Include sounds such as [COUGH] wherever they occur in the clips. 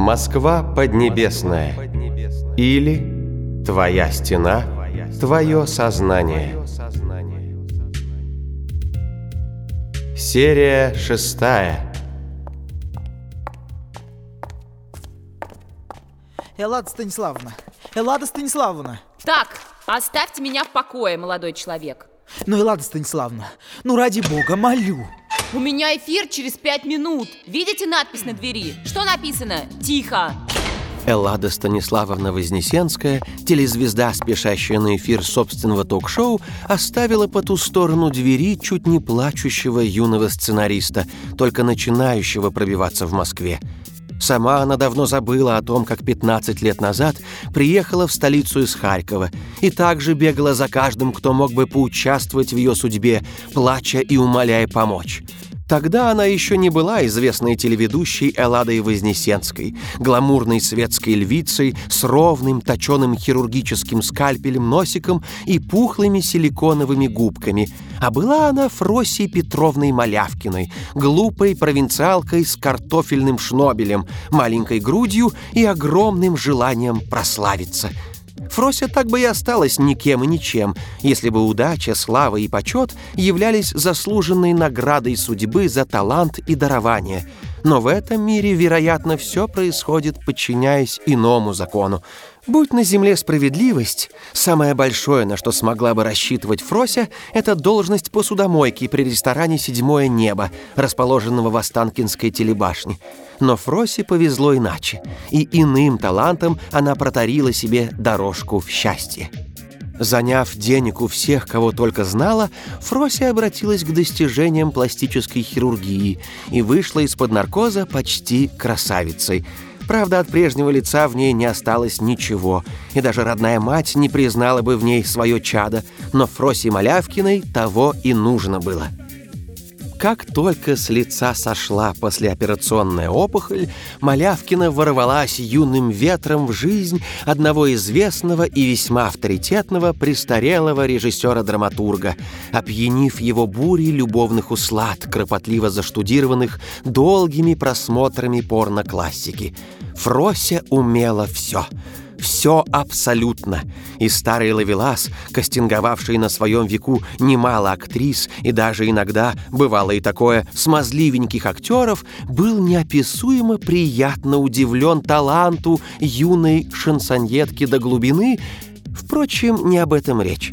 Москва поднебесная или Твоя стена, Твое сознание. Серия шестая. Эллада Станиславовна, Эллада Станиславовна. Так, оставьте меня в покое, молодой человек. Ну, Эллада Станиславовна, ну ради бога, молю. У меня эфир через пять минут. Видите надпись на двери? Что написано? Тихо. Эллада Станиславовна Вознесенская, телезвезда, спешащая на эфир собственного ток-шоу, оставила по ту сторону двери чуть не плачущего юного сценариста, только начинающего пробиваться в Москве. Сама она давно забыла о том, как 15 лет назад приехала в столицу из Харькова и также бегала за каждым, кто мог бы поучаствовать в ее судьбе, плача и умоляя помочь. Тогда она еще не была известной телеведущей Элладой Вознесенской, гламурной светской львицей с ровным точеным хирургическим скальпелем носиком и пухлыми силиконовыми губками, а была она Фросией Петровной Малявкиной, глупой провинциалкой с картофельным шнобелем, маленькой грудью и огромным желанием прославиться – Фрося так бы и осталась никем и ничем, если бы удача, слава и почет являлись заслуженной наградой судьбы за талант и дарование. Но в этом мире, вероятно, все происходит, подчиняясь иному закону. Будь на земле справедливость, самое большое, на что смогла бы рассчитывать Фрося, это должность посудомойки при ресторане «Седьмое небо», расположенного в Останкинской телебашне. Но Фросе повезло иначе, и иным талантом она протарила себе дорожку в счастье. Заняв денег у всех, кого только знала, Фрося обратилась к достижениям пластической хирургии и вышла из-под наркоза почти красавицей – Правда, от прежнего лица в ней не осталось ничего, и даже родная мать не признала бы в ней свое чадо, но Фросе Малявкиной того и нужно было. Как только с лица сошла послеоперационная опухоль, Малявкина ворвалась юным ветром в жизнь одного известного и весьма авторитетного престарелого режиссера-драматурга, опьянив его бурей любовных услад, кропотливо заштудированных долгими просмотрами порно-классики. Фрося умела все — все абсолютно. И старый Лавелас, кастинговавший на своем веку немало актрис и даже иногда, бывало и такое, смазливеньких актеров, был неописуемо приятно удивлен таланту юной шансоньетки до глубины. Впрочем, не об этом речь.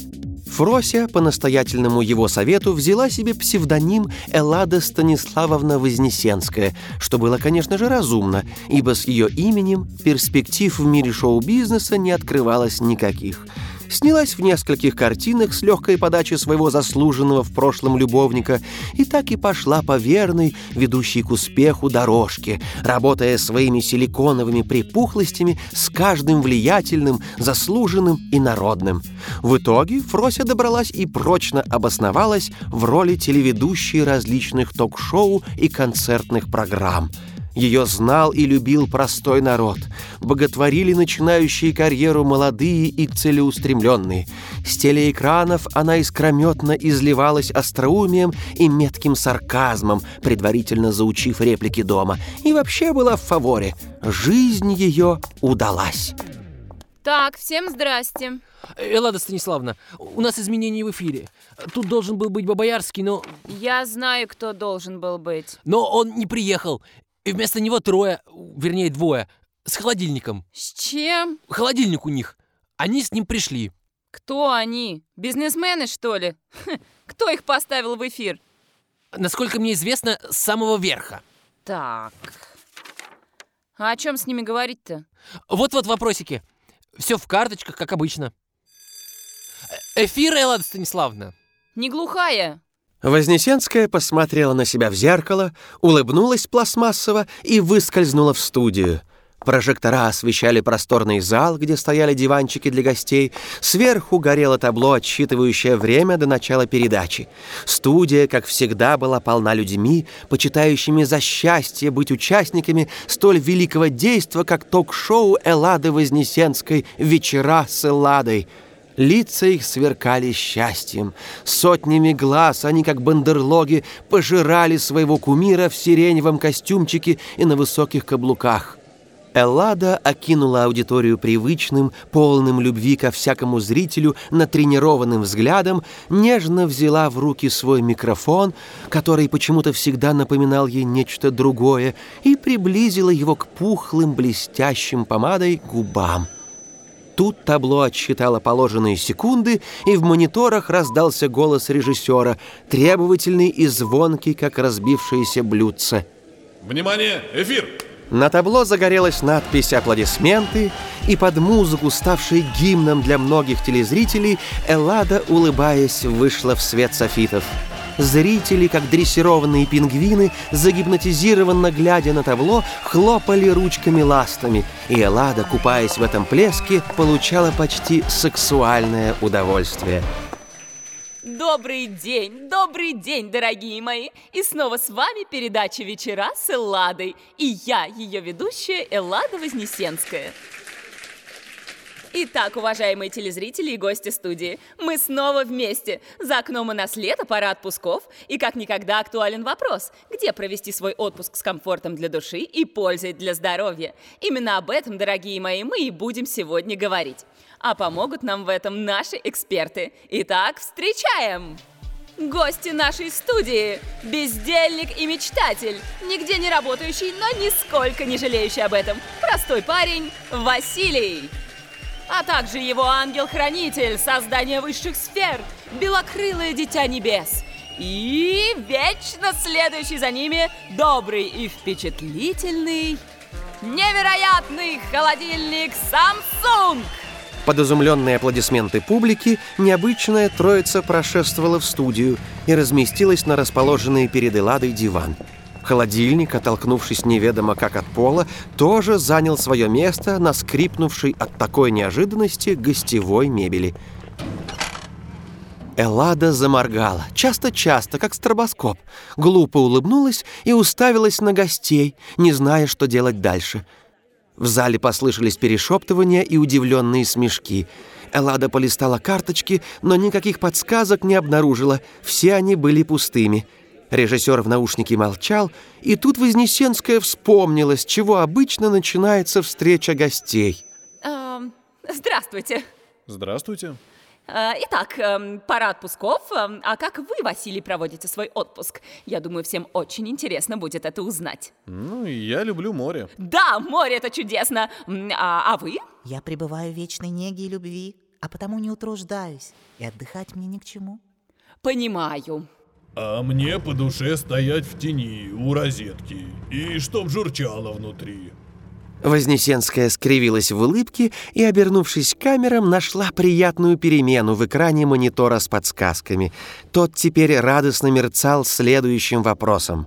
Фрося, по настоятельному его совету, взяла себе псевдоним Эллада Станиславовна Вознесенская, что было, конечно же, разумно, ибо с ее именем перспектив в мире шоу-бизнеса не открывалось никаких – снялась в нескольких картинах с легкой подачей своего заслуженного в прошлом любовника и так и пошла по верной, ведущей к успеху дорожке, работая своими силиконовыми припухлостями с каждым влиятельным, заслуженным и народным. В итоге Фрося добралась и прочно обосновалась в роли телеведущей различных ток-шоу и концертных программ – ее знал и любил простой народ. Боготворили начинающие карьеру молодые и целеустремленные. С телеэкранов она искрометно изливалась остроумием и метким сарказмом, предварительно заучив реплики дома. И вообще была в фаворе. Жизнь ее удалась. Так, всем здрасте. Эллада Станиславовна, у нас изменения в эфире. Тут должен был быть Бабоярский, но... Я знаю, кто должен был быть. Но он не приехал. И вместо него трое, вернее двое, с холодильником. С чем? Холодильник у них. Они с ним пришли. Кто они? Бизнесмены, что ли? [LAUGHS] Кто их поставил в эфир? Насколько мне известно, с самого верха. Так. А о чем с ними говорить-то? Вот-вот вопросики. Все в карточках, как обычно. Э, эфир, Эллада Станиславовна. Не глухая. Вознесенская посмотрела на себя в зеркало, улыбнулась пластмассово и выскользнула в студию. Прожектора освещали просторный зал, где стояли диванчики для гостей. Сверху горело табло, отсчитывающее время до начала передачи. Студия, как всегда, была полна людьми, почитающими за счастье быть участниками столь великого действа, как ток-шоу Эллады Вознесенской «Вечера с Элладой». Лица их сверкали счастьем. Сотнями глаз они, как бандерлоги, пожирали своего кумира в сиреневом костюмчике и на высоких каблуках. Эллада окинула аудиторию привычным, полным любви ко всякому зрителю, натренированным взглядом, нежно взяла в руки свой микрофон, который почему-то всегда напоминал ей нечто другое, и приблизила его к пухлым, блестящим помадой губам. Тут табло отсчитало положенные секунды, и в мониторах раздался голос режиссера, требовательный и звонкий, как разбившееся блюдце. Внимание, эфир! На табло загорелась надпись «Аплодисменты», и под музыку, ставшей гимном для многих телезрителей, Эллада, улыбаясь, вышла в свет софитов. Зрители, как дрессированные пингвины, загипнотизированно глядя на табло, хлопали ручками-ластами, и Эллада, купаясь в этом плеске, получала почти сексуальное удовольствие. Добрый день, добрый день, дорогие мои! И снова с вами передача «Вечера с Элладой». И я, ее ведущая, Эллада Вознесенская. Итак, уважаемые телезрители и гости студии, мы снова вместе. За окном у нас лето, пора отпусков, и как никогда актуален вопрос, где провести свой отпуск с комфортом для души и пользой для здоровья. Именно об этом, дорогие мои, мы и будем сегодня говорить. А помогут нам в этом наши эксперты. Итак, встречаем! Гости нашей студии – бездельник и мечтатель, нигде не работающий, но нисколько не жалеющий об этом, простой парень Василий а также его ангел-хранитель, создание высших сфер, белокрылое дитя небес и вечно следующий за ними добрый и впечатлительный, невероятный холодильник Samsung. Под изумленные аплодисменты публики необычная троица прошествовала в студию и разместилась на расположенный перед Эладой диван – Холодильник, оттолкнувшись неведомо как от пола, тоже занял свое место на скрипнувшей от такой неожиданности гостевой мебели. Эллада заморгала, часто-часто, как стробоскоп, глупо улыбнулась и уставилась на гостей, не зная, что делать дальше. В зале послышались перешептывания и удивленные смешки. Эллада полистала карточки, но никаких подсказок не обнаружила, все они были пустыми — Режиссер в наушнике молчал, и тут Вознесенская вспомнила, с чего обычно начинается встреча гостей. Эм, здравствуйте. Здравствуйте. Э, итак, эм, пора отпусков. Эм, а как вы, Василий, проводите свой отпуск? Я думаю, всем очень интересно будет это узнать. Ну, я люблю море. Да, море это чудесно. А, а вы? Я пребываю в вечной неге и любви, а потому не утруждаюсь, и отдыхать мне ни к чему. Понимаю. А мне по душе стоять в тени у розетки, и чтоб журчало внутри. Вознесенская скривилась в улыбке и, обернувшись к камерам, нашла приятную перемену в экране монитора с подсказками. Тот теперь радостно мерцал следующим вопросом.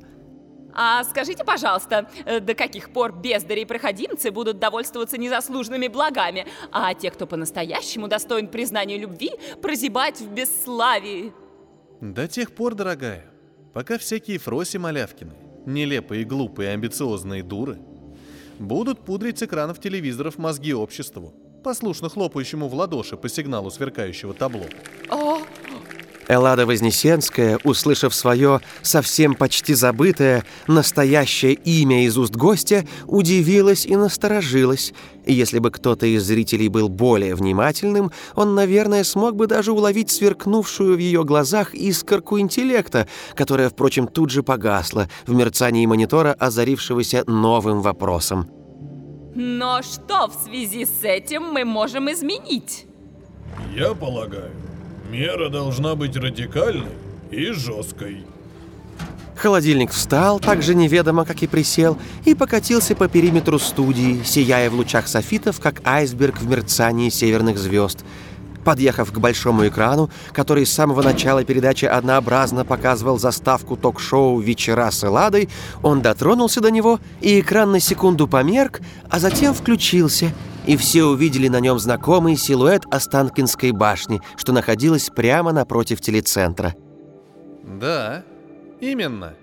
А скажите, пожалуйста, э, до каких пор бездари и проходимцы будут довольствоваться незаслуженными благами, а те, кто по-настоящему достоин признания любви, прозябать в бесславии? До тех пор, дорогая, пока всякие Фроси Малявкины, нелепые, глупые, амбициозные дуры, будут пудрить с экранов телевизоров мозги обществу, послушно хлопающему в ладоши по сигналу сверкающего табло. О, Эллада Вознесенская, услышав свое совсем почти забытое настоящее имя из уст гостя, удивилась и насторожилась. И если бы кто-то из зрителей был более внимательным, он, наверное, смог бы даже уловить сверкнувшую в ее глазах искорку интеллекта, которая, впрочем, тут же погасла в мерцании монитора, озарившегося новым вопросом. Но что в связи с этим мы можем изменить? Я полагаю, Мера должна быть радикальной и жесткой. Холодильник встал, так же неведомо, как и присел, и покатился по периметру студии, сияя в лучах софитов, как айсберг в мерцании северных звезд. Подъехав к большому экрану, который с самого начала передачи однообразно показывал заставку ток-шоу «Вечера с Эладой», он дотронулся до него, и экран на секунду померк, а затем включился — и все увидели на нем знакомый силуэт Останкинской башни, что находилась прямо напротив телецентра. Да, именно.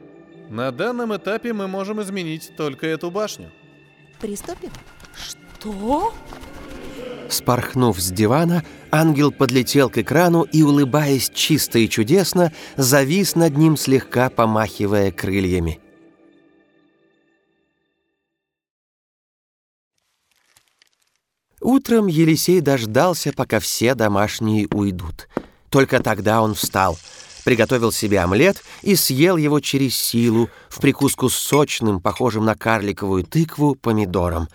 На данном этапе мы можем изменить только эту башню. Приступим? Что? Спорхнув с дивана, ангел подлетел к экрану и, улыбаясь чисто и чудесно, завис над ним, слегка помахивая крыльями. Утром Елисей дождался, пока все домашние уйдут. Только тогда он встал, приготовил себе омлет и съел его через силу, в прикуску с сочным, похожим на карликовую тыкву, помидором.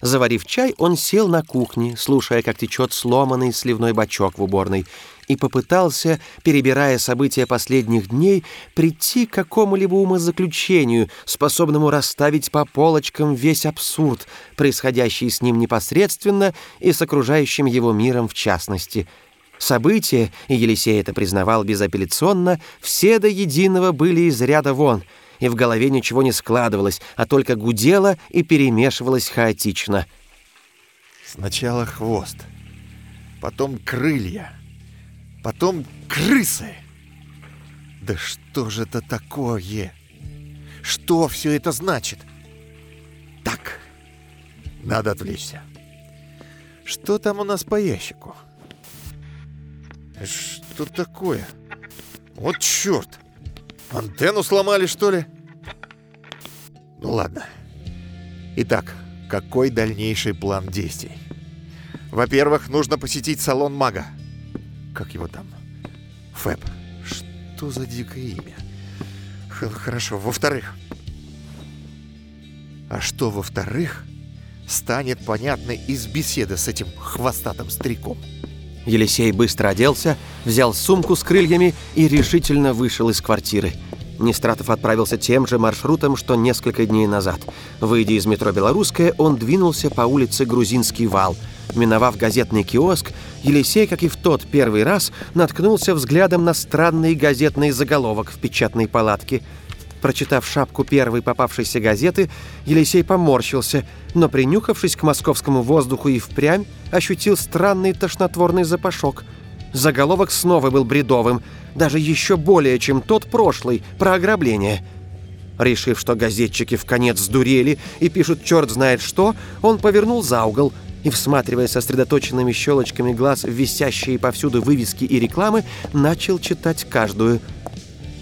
Заварив чай, он сел на кухне, слушая, как течет сломанный сливной бачок в уборной, и попытался, перебирая события последних дней, прийти к какому-либо умозаключению, способному расставить по полочкам весь абсурд, происходящий с ним непосредственно и с окружающим его миром в частности. События, и Елисей это признавал безапелляционно, все до единого были из ряда вон, и в голове ничего не складывалось, а только гудело и перемешивалось хаотично. Сначала хвост, потом крылья — потом крысы. Да что же это такое? Что все это значит? Так, надо отвлечься. Что там у нас по ящику? Что такое? Вот черт! Антенну сломали, что ли? Ну ладно. Итак, какой дальнейший план действий? Во-первых, нужно посетить салон мага. Как его там? Фэб. Что за дикое имя? Х Хорошо. Во-вторых. А что во-вторых, станет понятно из беседы с этим хвостатым стариком. Елисей быстро оделся, взял сумку с крыльями и решительно вышел из квартиры. Нестратов отправился тем же маршрутом, что несколько дней назад. Выйдя из метро «Белорусская», он двинулся по улице Грузинский вал – Миновав газетный киоск, Елисей, как и в тот первый раз, наткнулся взглядом на странный газетный заголовок в печатной палатке. Прочитав шапку первой попавшейся газеты, Елисей поморщился, но, принюхавшись к московскому воздуху и впрямь, ощутил странный тошнотворный запашок. Заголовок снова был бредовым, даже еще более, чем тот прошлый, про ограбление. Решив, что газетчики в конец сдурели и пишут черт знает что, он повернул за угол – и, всматривая сосредоточенными щелочками глаз в висящие повсюду вывески и рекламы, начал читать каждую.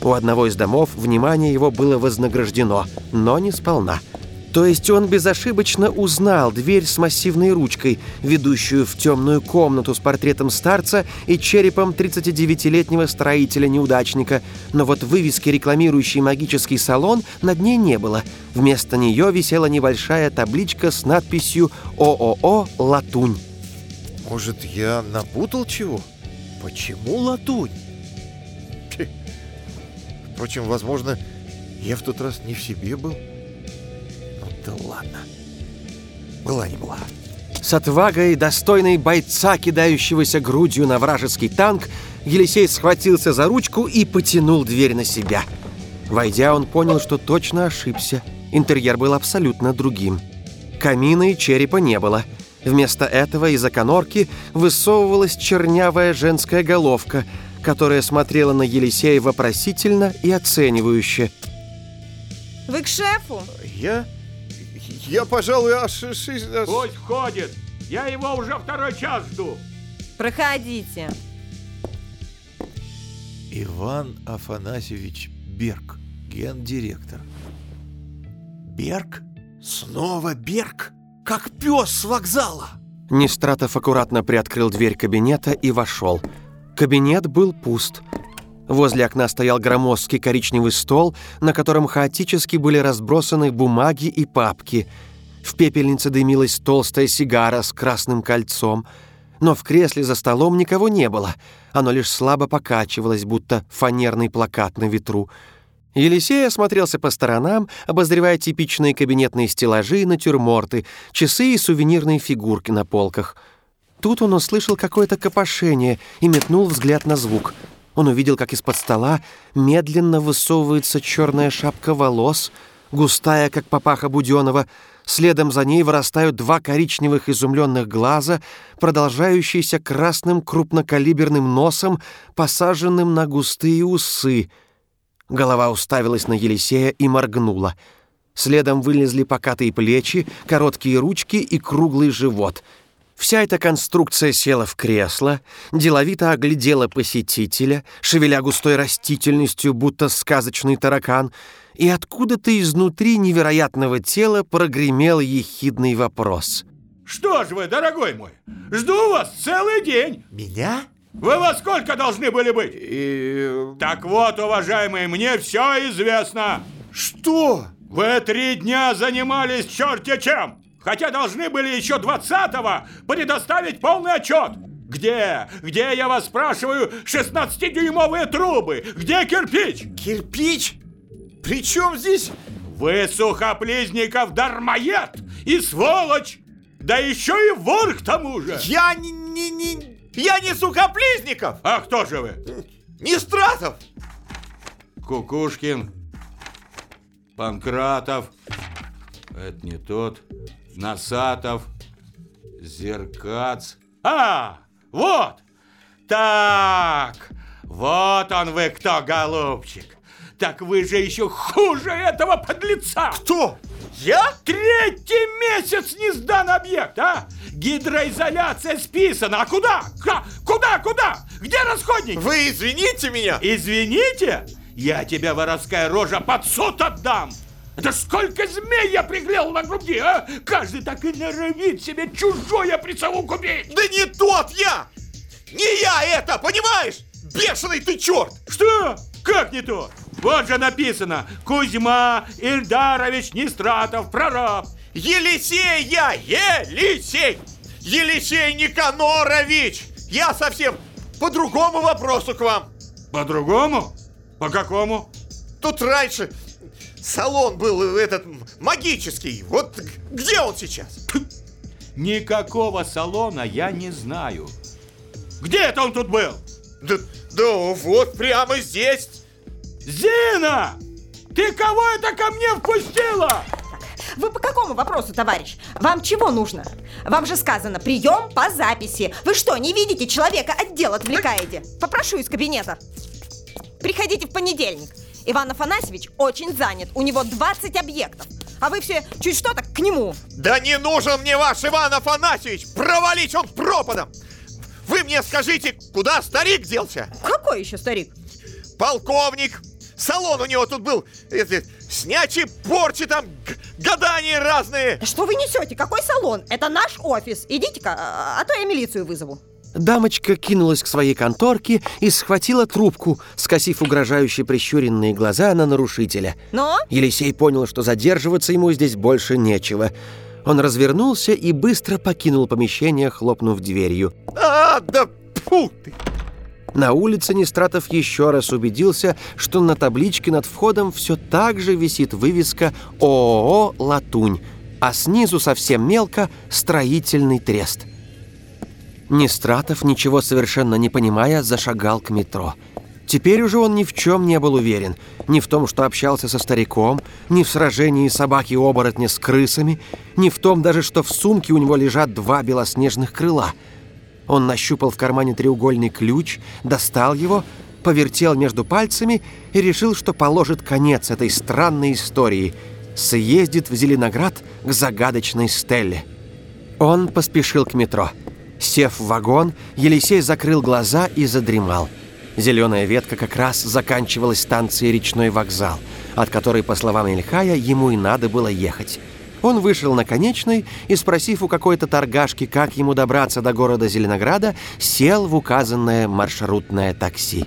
У одного из домов внимание его было вознаграждено, но не сполна – то есть он безошибочно узнал дверь с массивной ручкой, ведущую в темную комнату с портретом старца и черепом 39-летнего строителя-неудачника, но вот вывески, рекламирующей магический салон, над ней не было. Вместо нее висела небольшая табличка с надписью «ООО Латунь». Может, я напутал чего? Почему латунь? Впрочем, возможно, я в тот раз не в себе был. Да ладно. Была не была. С отвагой, достойной бойца, кидающегося грудью на вражеский танк, Елисей схватился за ручку и потянул дверь на себя. Войдя, он понял, что точно ошибся. Интерьер был абсолютно другим. Камина и черепа не было. Вместо этого из оконорки высовывалась чернявая женская головка, которая смотрела на Елисея вопросительно и оценивающе. «Вы к шефу?» «Я?» Я, пожалуй, аж... аж... Пусть входит. Я его уже второй час жду. Проходите. Иван Афанасьевич Берг, гендиректор. Берг? Снова Берг? Как пес с вокзала! Нестратов аккуратно приоткрыл дверь кабинета и вошел. Кабинет был пуст. Возле окна стоял громоздкий коричневый стол, на котором хаотически были разбросаны бумаги и папки. В пепельнице дымилась толстая сигара с красным кольцом. Но в кресле за столом никого не было. Оно лишь слабо покачивалось, будто фанерный плакат на ветру. Елисей осмотрелся по сторонам, обозревая типичные кабинетные стеллажи и натюрморты, часы и сувенирные фигурки на полках. Тут он услышал какое-то копошение и метнул взгляд на звук — он увидел, как из-под стола медленно высовывается черная шапка волос, густая, как папаха Буденова. Следом за ней вырастают два коричневых изумленных глаза, продолжающиеся красным крупнокалиберным носом, посаженным на густые усы. Голова уставилась на Елисея и моргнула. Следом вылезли покатые плечи, короткие ручки и круглый живот — Вся эта конструкция села в кресло, деловито оглядела посетителя, шевеля густой растительностью, будто сказочный таракан, и откуда-то изнутри невероятного тела прогремел ехидный вопрос. Что ж вы, дорогой мой, жду вас целый день. Меня? Вы во сколько должны были быть? И... Так вот, уважаемые, мне все известно. Что? Вы три дня занимались черти чем, хотя должны были еще 20-го предоставить полный отчет. Где? Где, я вас спрашиваю, 16-дюймовые трубы? Где кирпич? Кирпич? При чем здесь? Вы сухоплизников дармоед и сволочь! Да еще и вор к тому же! Я не... не, не я не сухоплизников! А кто же вы? Не Стратов! Кукушкин, Панкратов, это не тот, Носатов, Зеркац. А, вот! Так, вот он вы кто, голубчик. Так вы же еще хуже этого подлеца! Кто? Я? Третий месяц не сдан объект, а? Гидроизоляция списана. А куда? Куда? Куда? Куда? Где расходники? Вы извините меня? Извините? Я тебя, воровская рожа, под суд отдам! Да сколько змей я приклеил на груди, а? Каждый так и норовит себе чужое при сову купить! Да не тот я! Не я это, понимаешь? Бешеный ты черт! Что? Как не то? Вот же написано Кузьма Ильдарович Нестратов, прораб. Елисей я, Елисей! Елисей Никанорович! Я совсем по другому вопросу к вам. По другому? По какому? Тут раньше салон был этот магический. Вот где он сейчас? Никакого салона я не знаю. Где это он тут был? Да, да вот прямо здесь. Зина! Ты кого это ко мне впустила? Вы по какому вопросу, товарищ? Вам чего нужно? Вам же сказано, прием по записи. Вы что, не видите, человека отдел отвлекаете? Попрошу из кабинета. Приходите в понедельник. Иван Афанасьевич очень занят. У него 20 объектов. А вы все чуть что так к нему. Да не нужен мне ваш Иван Афанасьевич! Провалить он пропадом! Вы мне скажите, куда старик делся? Какой еще старик? Полковник! Салон у него тут был, это, снячи, порчи там, гадания разные. Да что вы несете? Какой салон? Это наш офис. Идите-ка, а, а то я милицию вызову. Дамочка кинулась к своей конторке и схватила трубку, скосив угрожающие прищуренные глаза на нарушителя. Но? Елисей понял, что задерживаться ему здесь больше нечего. Он развернулся и быстро покинул помещение, хлопнув дверью. А, да фу ты! На улице Нестратов еще раз убедился, что на табличке над входом все так же висит вывеска ООО «Латунь», а снизу совсем мелко «Строительный трест». Нестратов, ничего совершенно не понимая, зашагал к метро. Теперь уже он ни в чем не был уверен. Ни в том, что общался со стариком, ни в сражении собаки-оборотня с крысами, ни в том даже, что в сумке у него лежат два белоснежных крыла – он нащупал в кармане треугольный ключ, достал его, повертел между пальцами и решил, что положит конец этой странной истории. Съездит в Зеленоград к загадочной Стелле. Он поспешил к метро. Сев в вагон, Елисей закрыл глаза и задремал. Зеленая ветка как раз заканчивалась станцией «Речной вокзал», от которой, по словам Ильхая, ему и надо было ехать. Он вышел на конечной и, спросив у какой-то торгашки, как ему добраться до города Зеленограда, сел в указанное маршрутное такси.